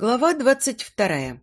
Глава двадцать вторая.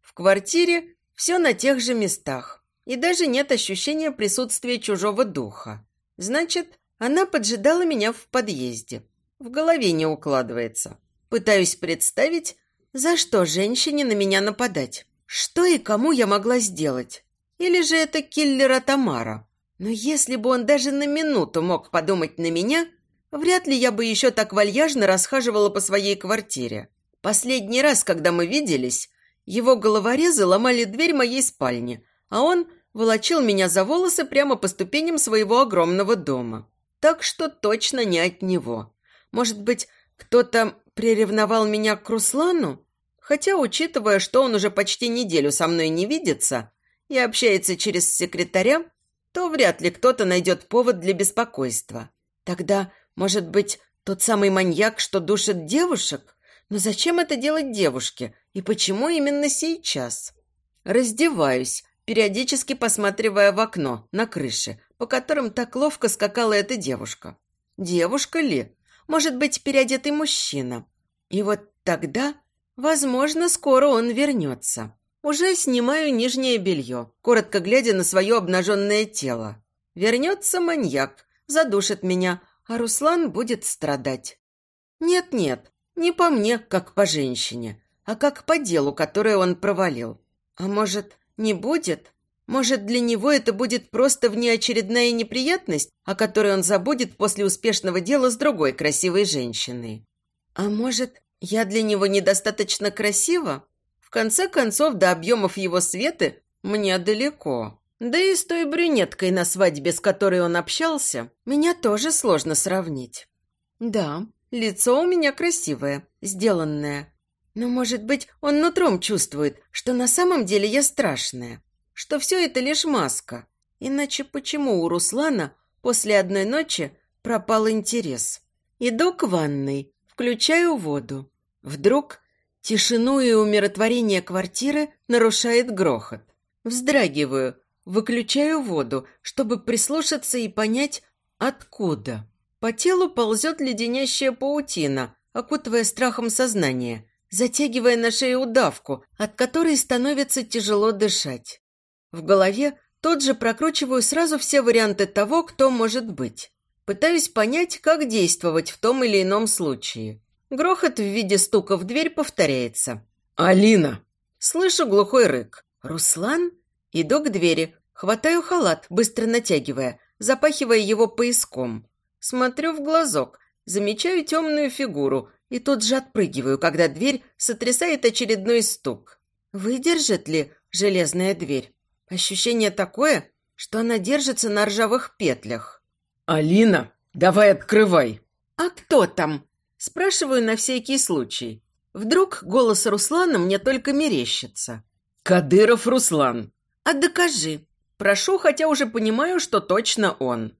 В квартире все на тех же местах, и даже нет ощущения присутствия чужого духа. Значит, она поджидала меня в подъезде. В голове не укладывается. Пытаюсь представить, за что женщине на меня нападать. Что и кому я могла сделать? Или же это киллера Тамара? Но если бы он даже на минуту мог подумать на меня, вряд ли я бы еще так вальяжно расхаживала по своей квартире. Последний раз, когда мы виделись, его головорезы ломали дверь моей спальни, а он волочил меня за волосы прямо по ступеням своего огромного дома. Так что точно не от него. Может быть, кто-то приревновал меня к Руслану? Хотя, учитывая, что он уже почти неделю со мной не видится и общается через секретаря, то вряд ли кто-то найдет повод для беспокойства. Тогда, может быть, тот самый маньяк, что душит девушек? Но зачем это делать девушке? И почему именно сейчас? Раздеваюсь, периодически посматривая в окно на крыше, по которым так ловко скакала эта девушка. Девушка ли? Может быть, переодетый мужчина. И вот тогда, возможно, скоро он вернется. Уже снимаю нижнее белье, коротко глядя на свое обнаженное тело. Вернется маньяк, задушит меня, а Руслан будет страдать. Нет-нет, не по мне, как по женщине, а как по делу, которое он провалил. А может, не будет? Может, для него это будет просто внеочередная неприятность, о которой он забудет после успешного дела с другой красивой женщиной? А может, я для него недостаточно красива? В конце концов, до объемов его светы мне далеко. Да и с той брюнеткой на свадьбе, с которой он общался, меня тоже сложно сравнить. Да, Лицо у меня красивое, сделанное. Но, может быть, он нутром чувствует, что на самом деле я страшная, что все это лишь маска. Иначе почему у Руслана после одной ночи пропал интерес? Иду к ванной, включаю воду. Вдруг тишину и умиротворение квартиры нарушает грохот. Вздрагиваю, выключаю воду, чтобы прислушаться и понять, откуда. По телу ползет леденящая паутина, окутывая страхом сознание, затягивая на шею удавку, от которой становится тяжело дышать. В голове тот же прокручиваю сразу все варианты того, кто может быть. Пытаюсь понять, как действовать в том или ином случае. Грохот в виде стука в дверь повторяется. «Алина!» Слышу глухой рык. «Руслан?» Иду к двери, хватаю халат, быстро натягивая, запахивая его пояском. Смотрю в глазок, замечаю темную фигуру и тут же отпрыгиваю, когда дверь сотрясает очередной стук. Выдержит ли железная дверь? Ощущение такое, что она держится на ржавых петлях. «Алина, давай открывай!» «А кто там?» Спрашиваю на всякий случай. Вдруг голос Руслана мне только мерещится. «Кадыров Руслан!» «А докажи!» Прошу, хотя уже понимаю, что точно он.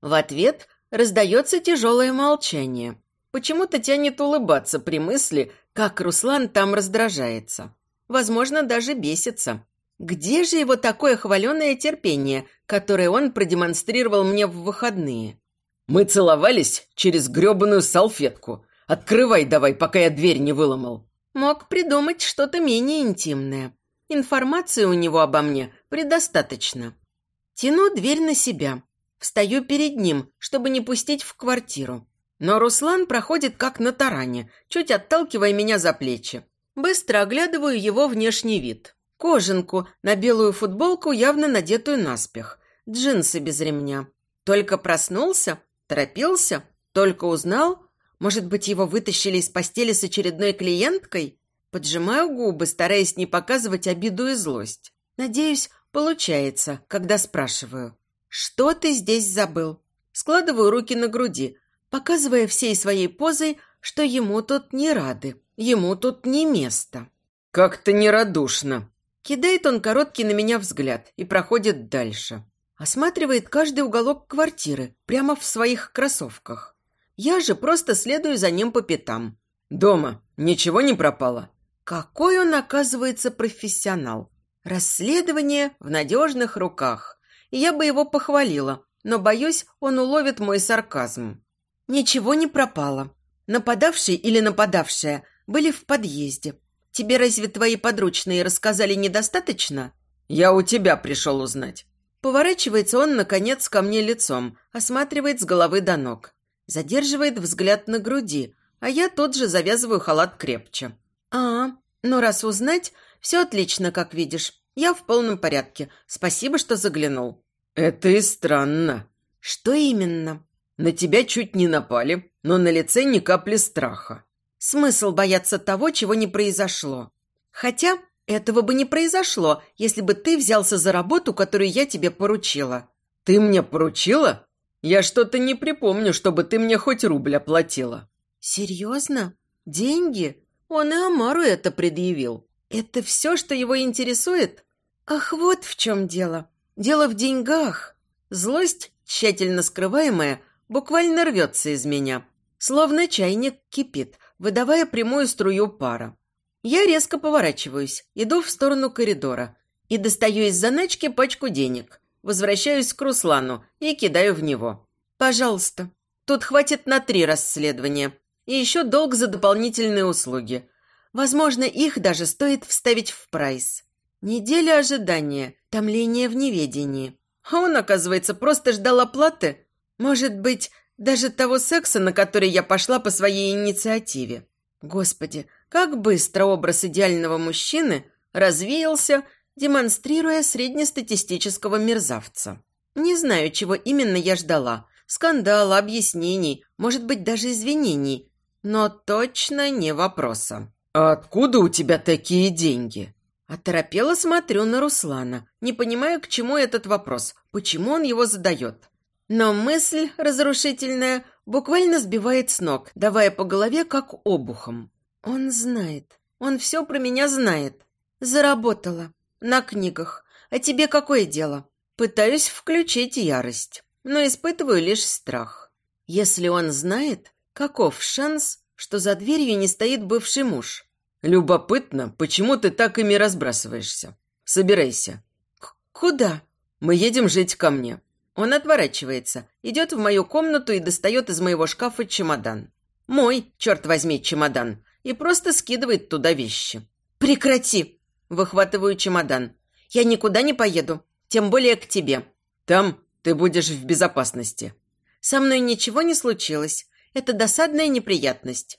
В ответ Раздается тяжелое молчание. Почему-то тянет улыбаться при мысли, как Руслан там раздражается. Возможно, даже бесится. Где же его такое хваленое терпение, которое он продемонстрировал мне в выходные? Мы целовались через гребаную салфетку. Открывай давай, пока я дверь не выломал. Мог придумать что-то менее интимное. Информации у него обо мне предостаточно. Тяну дверь на себя. Встаю перед ним, чтобы не пустить в квартиру. Но Руслан проходит как на таране, чуть отталкивая меня за плечи. Быстро оглядываю его внешний вид. Кожанку на белую футболку, явно надетую наспех. Джинсы без ремня. Только проснулся? Торопился? Только узнал? Может быть, его вытащили из постели с очередной клиенткой? Поджимаю губы, стараясь не показывать обиду и злость. Надеюсь, получается, когда спрашиваю. «Что ты здесь забыл?» Складываю руки на груди, показывая всей своей позой, что ему тут не рады, ему тут не место. «Как-то нерадушно!» Кидает он короткий на меня взгляд и проходит дальше. Осматривает каждый уголок квартиры, прямо в своих кроссовках. Я же просто следую за ним по пятам. «Дома ничего не пропало?» Какой он, оказывается, профессионал. Расследование в надежных руках я бы его похвалила, но, боюсь, он уловит мой сарказм. Ничего не пропало. Нападавший или нападавшая были в подъезде. Тебе разве твои подручные рассказали недостаточно?» «Я у тебя пришел узнать». Поворачивается он, наконец, ко мне лицом, осматривает с головы до ног. Задерживает взгляд на груди, а я тут же завязываю халат крепче. «А, ну раз узнать, все отлично, как видишь. Я в полном порядке. Спасибо, что заглянул». «Это и странно». «Что именно?» «На тебя чуть не напали, но на лице ни капли страха». «Смысл бояться того, чего не произошло. Хотя этого бы не произошло, если бы ты взялся за работу, которую я тебе поручила». «Ты мне поручила? Я что-то не припомню, чтобы ты мне хоть рубль оплатила». «Серьезно? Деньги?» Он и Амару это предъявил. Это все, что его интересует? Ах, вот в чем дело. Дело в деньгах. Злость, тщательно скрываемая, буквально рвется из меня. Словно чайник кипит, выдавая прямую струю пара. Я резко поворачиваюсь, иду в сторону коридора и достаю из заначки пачку денег. Возвращаюсь к Руслану и кидаю в него. «Пожалуйста, тут хватит на три расследования. И еще долг за дополнительные услуги. Возможно, их даже стоит вставить в прайс. Неделя ожидания, томление в неведении. А он, оказывается, просто ждал оплаты. Может быть, даже того секса, на который я пошла по своей инициативе. Господи, как быстро образ идеального мужчины развеялся, демонстрируя среднестатистического мерзавца. Не знаю, чего именно я ждала. Скандала, объяснений, может быть, даже извинений но точно не вопроса. «А откуда у тебя такие деньги?» Оторопела смотрю на Руслана, не понимая, к чему этот вопрос, почему он его задает. Но мысль разрушительная буквально сбивает с ног, давая по голове как обухом. Он знает, он все про меня знает. Заработала. На книгах. А тебе какое дело? Пытаюсь включить ярость, но испытываю лишь страх. Если он знает, Каков шанс, что за дверью не стоит бывший муж? Любопытно, почему ты так ими разбрасываешься? Собирайся. К куда? Мы едем жить ко мне. Он отворачивается, идет в мою комнату и достает из моего шкафа чемодан. Мой, черт возьми, чемодан. И просто скидывает туда вещи. Прекрати! Выхватываю чемодан. Я никуда не поеду, тем более к тебе. Там ты будешь в безопасности. Со мной ничего не случилось. Это досадная неприятность».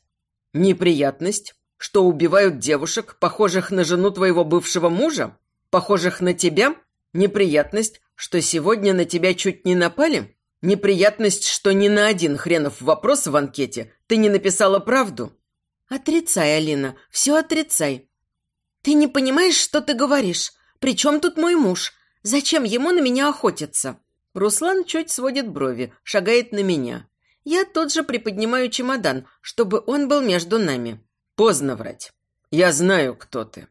«Неприятность? Что убивают девушек, похожих на жену твоего бывшего мужа? Похожих на тебя? Неприятность, что сегодня на тебя чуть не напали? Неприятность, что ни на один хренов вопрос в анкете ты не написала правду?» «Отрицай, Алина, все отрицай». «Ты не понимаешь, что ты говоришь? Причем тут мой муж? Зачем ему на меня охотиться?» Руслан чуть сводит брови, шагает на меня. Я тут же приподнимаю чемодан, чтобы он был между нами. Поздно врать. Я знаю, кто ты.